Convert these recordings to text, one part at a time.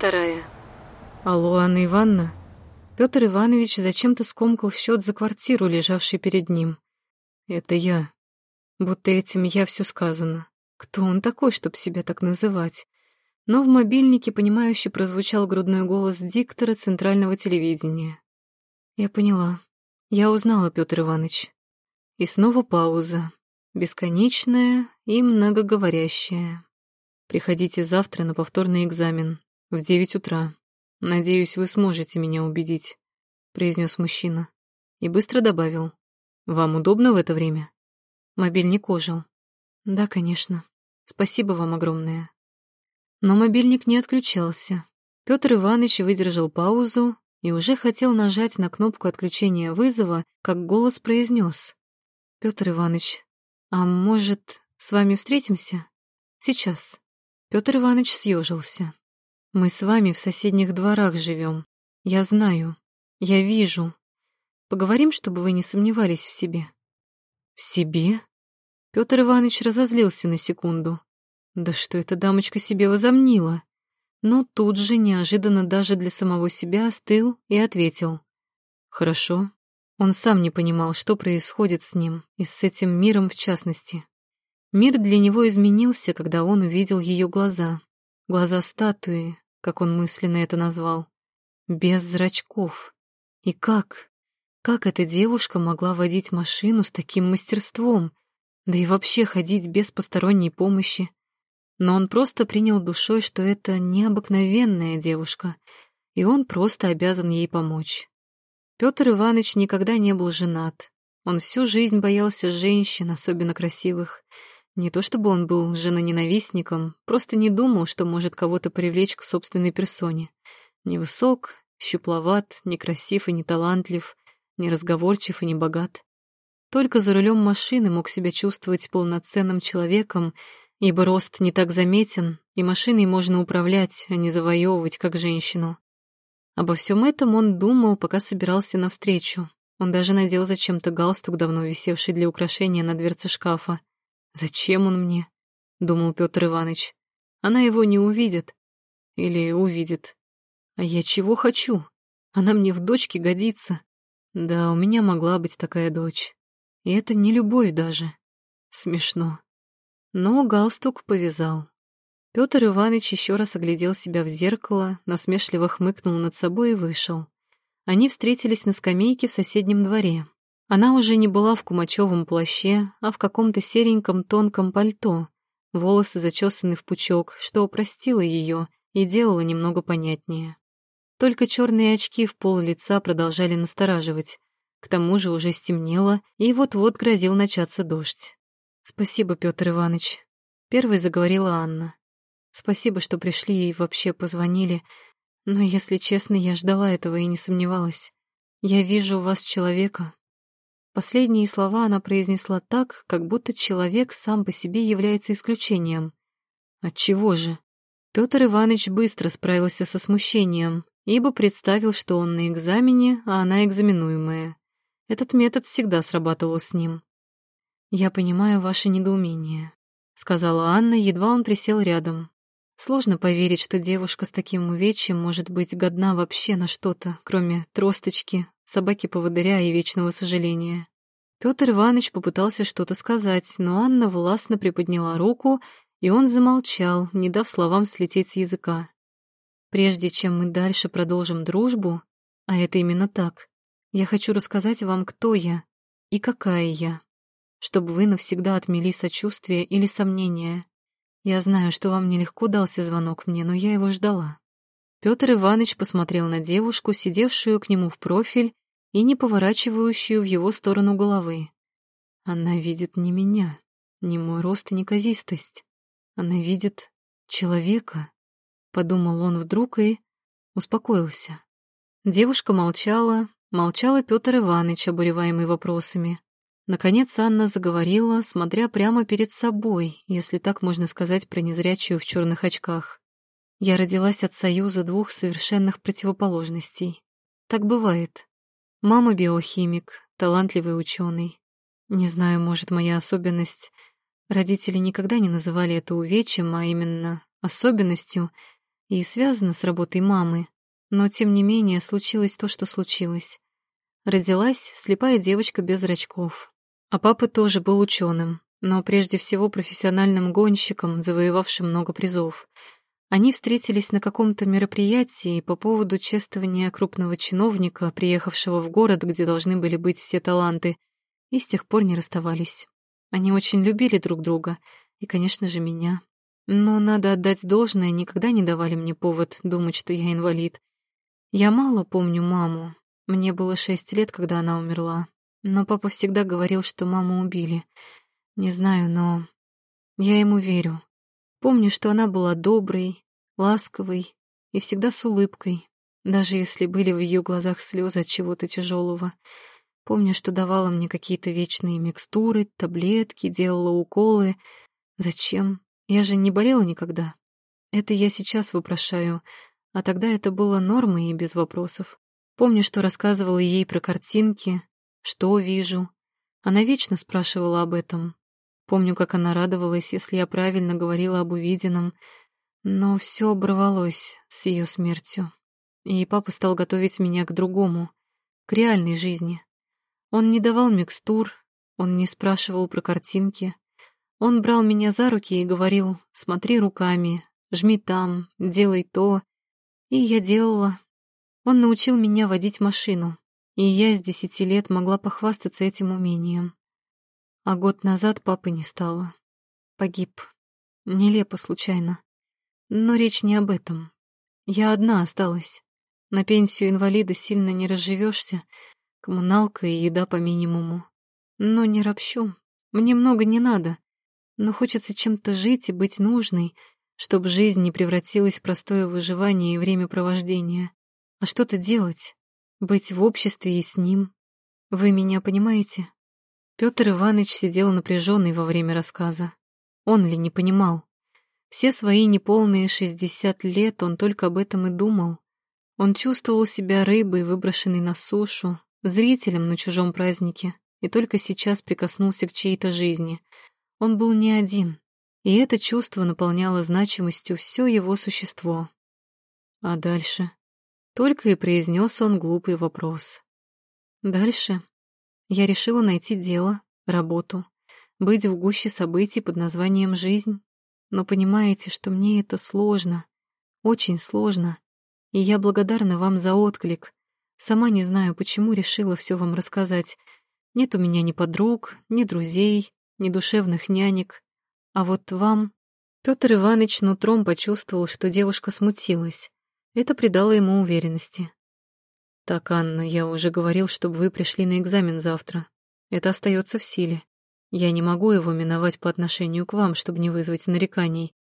вторая. Алло, Анна Ивановна? Петр Иванович зачем-то скомкал счет за квартиру, лежавший перед ним. Это я. Будто этим я все сказано. Кто он такой, чтоб себя так называть? Но в мобильнике, понимающе прозвучал грудной голос диктора центрального телевидения. Я поняла. Я узнала, Петр Иванович. И снова пауза. Бесконечная и многоговорящая. Приходите завтра на повторный экзамен в девять утра. Надеюсь, вы сможете меня убедить, произнес мужчина и быстро добавил. Вам удобно в это время? Мобильник ожил. Да, конечно. Спасибо вам огромное. Но мобильник не отключался. Петр Иванович выдержал паузу и уже хотел нажать на кнопку отключения вызова, как голос произнес. Петр Иванович, а может, с вами встретимся? Сейчас. Петр Иванович съежился. Мы с вами в соседних дворах живем. Я знаю. Я вижу. Поговорим, чтобы вы не сомневались в себе. В себе? Петр Иванович разозлился на секунду. Да что эта дамочка себе возомнила? Но тут же неожиданно даже для самого себя остыл и ответил. Хорошо. Он сам не понимал, что происходит с ним и с этим миром в частности. Мир для него изменился, когда он увидел ее глаза. Глаза статуи, как он мысленно это назвал. Без зрачков. И как? Как эта девушка могла водить машину с таким мастерством? Да и вообще ходить без посторонней помощи? Но он просто принял душой, что это необыкновенная девушка, и он просто обязан ей помочь. Петр Иванович никогда не был женат. Он всю жизнь боялся женщин, особенно красивых, не то чтобы он был женоненавистником, просто не думал, что может кого-то привлечь к собственной персоне. Невысок, щупловат, некрасив и не талантлив, неразговорчив и не богат. Только за рулем машины мог себя чувствовать полноценным человеком, ибо рост не так заметен, и машиной можно управлять, а не завоевывать как женщину. Обо всем этом он думал, пока собирался навстречу. Он даже надел зачем-то галстук, давно висевший для украшения на дверце шкафа. «Зачем он мне?» — думал Петр Иванович. «Она его не увидит. Или увидит. А я чего хочу? Она мне в дочке годится. Да, у меня могла быть такая дочь. И это не любовь даже. Смешно. Но галстук повязал. Петр Иванович еще раз оглядел себя в зеркало, насмешливо хмыкнул над собой и вышел. Они встретились на скамейке в соседнем дворе. Она уже не была в кумачевом плаще, а в каком-то сереньком тонком пальто. Волосы зачесаны в пучок, что упростило ее и делало немного понятнее. Только черные очки в пол лица продолжали настораживать. К тому же уже стемнело, и вот-вот грозил начаться дождь. «Спасибо, Петр Иванович», — первой заговорила Анна. «Спасибо, что пришли и вообще позвонили. Но, если честно, я ждала этого и не сомневалась. Я вижу у вас человека, Последние слова она произнесла так, как будто человек сам по себе является исключением. Отчего же? Петр Иванович быстро справился со смущением, ибо представил, что он на экзамене, а она экзаменуемая. Этот метод всегда срабатывал с ним. «Я понимаю ваше недоумение», — сказала Анна, едва он присел рядом. Сложно поверить, что девушка с таким увечьем может быть годна вообще на что-то, кроме тросточки, собаки-поводыря и вечного сожаления. Петр Иванович попытался что-то сказать, но Анна властно приподняла руку, и он замолчал, не дав словам слететь с языка. Прежде чем мы дальше продолжим дружбу, а это именно так, я хочу рассказать вам, кто я и какая я, чтобы вы навсегда отмели сочувствие или сомнения. Я знаю, что вам нелегко дался звонок мне, но я его ждала. Петр Иванович посмотрел на девушку, сидевшую к нему в профиль, и не поворачивающую в его сторону головы. Она видит не меня, не мой рост и неказистость. Она видит человека, подумал он вдруг и успокоился. Девушка молчала, молчала Петр Иванович, обуреваемый вопросами. Наконец Анна заговорила, смотря прямо перед собой, если так можно сказать про незрячую в черных очках. Я родилась от союза двух совершенных противоположностей. Так бывает. Мама биохимик, талантливый ученый. Не знаю, может, моя особенность. Родители никогда не называли это увечьем, а именно особенностью. и связано с работой мамы, но тем не менее случилось то, что случилось. Родилась слепая девочка без зрачков. А папа тоже был ученым, но прежде всего профессиональным гонщиком, завоевавшим много призов. Они встретились на каком-то мероприятии по поводу чествования крупного чиновника, приехавшего в город, где должны были быть все таланты, и с тех пор не расставались. Они очень любили друг друга, и, конечно же, меня. Но, надо отдать должное, никогда не давали мне повод думать, что я инвалид. Я мало помню маму. Мне было шесть лет, когда она умерла. Но папа всегда говорил, что маму убили. Не знаю, но я ему верю. Помню, что она была доброй, ласковой и всегда с улыбкой, даже если были в ее глазах слезы от чего-то тяжелого. Помню, что давала мне какие-то вечные микстуры, таблетки, делала уколы. Зачем? Я же не болела никогда. Это я сейчас вопрошаю, а тогда это было нормой и без вопросов. Помню, что рассказывала ей про картинки, что вижу. Она вечно спрашивала об этом, Помню, как она радовалась, если я правильно говорила об увиденном, но все оборвалось с ее смертью. И папа стал готовить меня к другому, к реальной жизни. Он не давал микстур, он не спрашивал про картинки. Он брал меня за руки и говорил «смотри руками, жми там, делай то». И я делала. Он научил меня водить машину, и я с десяти лет могла похвастаться этим умением. А год назад папы не стало. Погиб. Нелепо случайно. Но речь не об этом. Я одна осталась. На пенсию инвалида сильно не разживешься. Коммуналка и еда по минимуму. Но не ропщу. Мне много не надо. Но хочется чем-то жить и быть нужной, чтобы жизнь не превратилась в простое выживание и времяпровождение. А что-то делать. Быть в обществе и с ним. Вы меня понимаете? Петр Иванович сидел напряженный во время рассказа. Он ли не понимал? Все свои неполные шестьдесят лет он только об этом и думал. Он чувствовал себя рыбой, выброшенной на сушу, зрителем на чужом празднике, и только сейчас прикоснулся к чьей-то жизни. Он был не один, и это чувство наполняло значимостью все его существо. А дальше? Только и произнес он глупый вопрос. Дальше я решила найти дело, работу, быть в гуще событий под названием «жизнь». Но понимаете, что мне это сложно, очень сложно. И я благодарна вам за отклик. Сама не знаю, почему решила все вам рассказать. Нет у меня ни подруг, ни друзей, ни душевных нянек. А вот вам... Петр Иванович нутром почувствовал, что девушка смутилась. Это придало ему уверенности. «Так, Анна, я уже говорил, чтобы вы пришли на экзамен завтра. Это остается в силе. Я не могу его миновать по отношению к вам, чтобы не вызвать нареканий.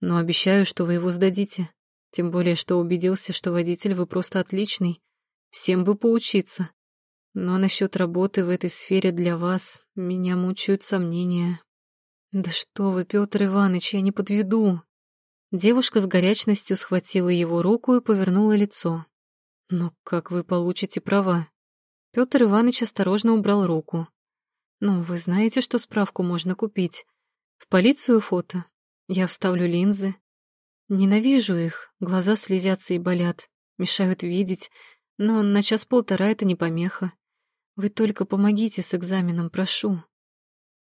Но обещаю, что вы его сдадите. Тем более, что убедился, что водитель вы просто отличный. Всем бы поучиться. Но насчет работы в этой сфере для вас меня мучают сомнения. Да что вы, Петр Иванович, я не подведу. Девушка с горячностью схватила его руку и повернула лицо. Но как вы получите права? Петр Иванович осторожно убрал руку. Ну, вы знаете, что справку можно купить. В полицию фото. Я вставлю линзы. Ненавижу их, глаза слезятся и болят, мешают видеть, но на час-полтора это не помеха. Вы только помогите с экзаменом, прошу.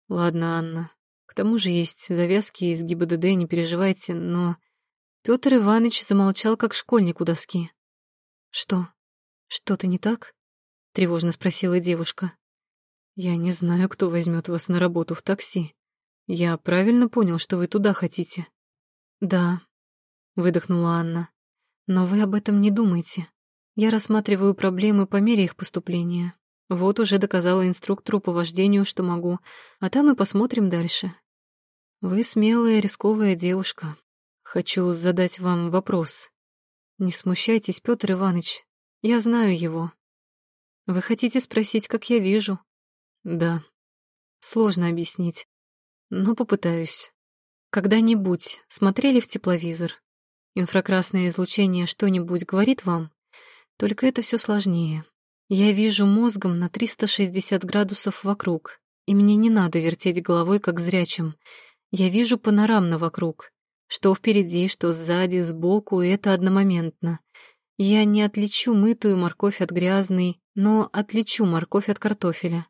Ладно, Анна. К тому же есть завязки из ГИБДД, не переживайте, но... Петр Иванович замолчал, как школьник у доски. «Что? Что-то не так?» — тревожно спросила девушка. «Я не знаю, кто возьмет вас на работу в такси. Я правильно понял, что вы туда хотите?» «Да», — выдохнула Анна. «Но вы об этом не думайте. Я рассматриваю проблемы по мере их поступления. Вот уже доказала инструктору по вождению, что могу, а там и посмотрим дальше. Вы смелая, рисковая девушка. Хочу задать вам вопрос. Не смущайтесь, Петр Иванович, я знаю его. Вы хотите спросить, как я вижу? Да. Сложно объяснить, но попытаюсь. Когда-нибудь смотрели в тепловизор? Инфракрасное излучение что-нибудь говорит вам? Только это все сложнее. Я вижу мозгом на 360 градусов вокруг, и мне не надо вертеть головой, как зрячим. Я вижу панорамно вокруг. Что впереди, что сзади, сбоку, это одномоментно. Я не отличу мытую морковь от грязной, но отличу морковь от картофеля.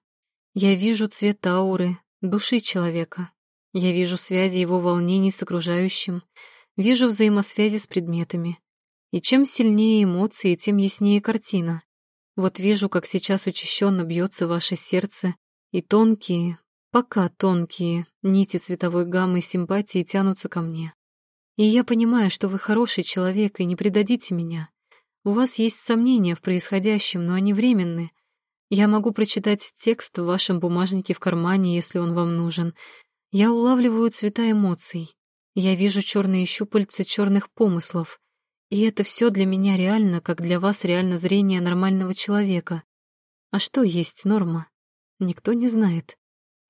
Я вижу цвет ауры, души человека. Я вижу связи его волнений с окружающим, вижу взаимосвязи с предметами. И чем сильнее эмоции, тем яснее картина. Вот вижу, как сейчас учащенно бьется ваше сердце, и тонкие, пока тонкие, нити цветовой гаммы симпатии тянутся ко мне. И я понимаю, что вы хороший человек и не предадите меня. У вас есть сомнения в происходящем, но они временны. Я могу прочитать текст в вашем бумажнике в кармане, если он вам нужен. Я улавливаю цвета эмоций. Я вижу черные щупальца черных помыслов. И это все для меня реально, как для вас реально зрение нормального человека. А что есть норма? Никто не знает.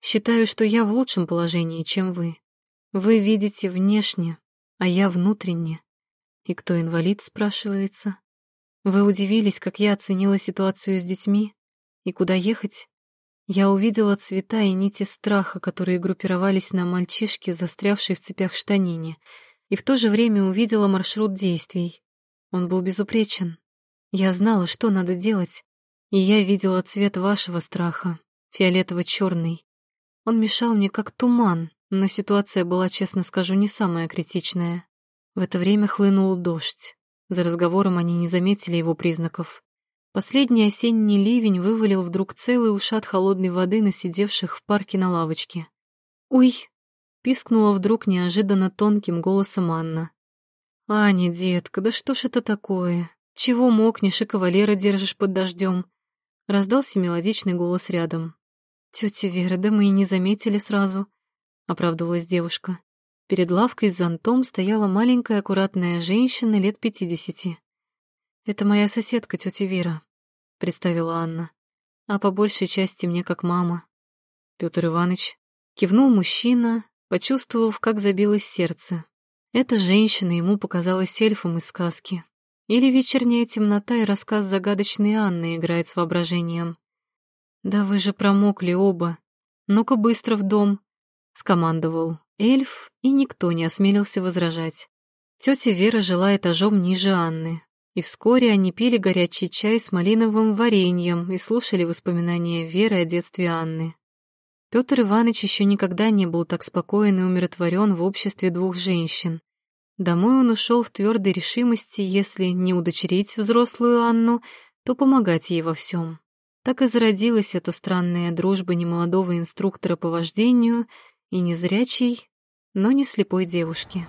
Считаю, что я в лучшем положении, чем вы. Вы видите внешне, а я внутренне. И кто инвалид, спрашивается? Вы удивились, как я оценила ситуацию с детьми? И куда ехать? Я увидела цвета и нити страха, которые группировались на мальчишке, застрявшей в цепях штанине, и в то же время увидела маршрут действий. Он был безупречен. Я знала, что надо делать, и я видела цвет вашего страха, фиолетово-черный. Он мешал мне как туман, но ситуация была, честно скажу, не самая критичная. В это время хлынул дождь. За разговором они не заметили его признаков. Последний осенний ливень вывалил вдруг целый ушат холодной воды на сидевших в парке на лавочке. «Уй!» — пискнула вдруг неожиданно тонким голосом Анна. «Аня, детка, да что ж это такое? Чего мокнешь и кавалера держишь под дождем?» Раздался мелодичный голос рядом. «Тетя Вера, да мы и не заметили сразу», — оправдывалась девушка. Перед лавкой с зонтом стояла маленькая аккуратная женщина лет пятидесяти. «Это моя соседка, тетя Вера», — представила Анна. «А по большей части мне как мама». Петр Иванович кивнул мужчина, почувствовав, как забилось сердце. Эта женщина ему показалась эльфом из сказки. Или вечерняя темнота и рассказ загадочной Анны играет с воображением. «Да вы же промокли оба. Ну-ка быстро в дом», — скомандовал эльф, и никто не осмелился возражать. Тетя Вера жила этажом ниже Анны, и вскоре они пили горячий чай с малиновым вареньем и слушали воспоминания Веры о детстве Анны. Петр Иванович еще никогда не был так спокоен и умиротворен в обществе двух женщин. Домой он ушел в твердой решимости, если не удочерить взрослую Анну, то помогать ей во всем. Так и зародилась эта странная дружба немолодого инструктора по вождению и незрячей, но не слепой девушки.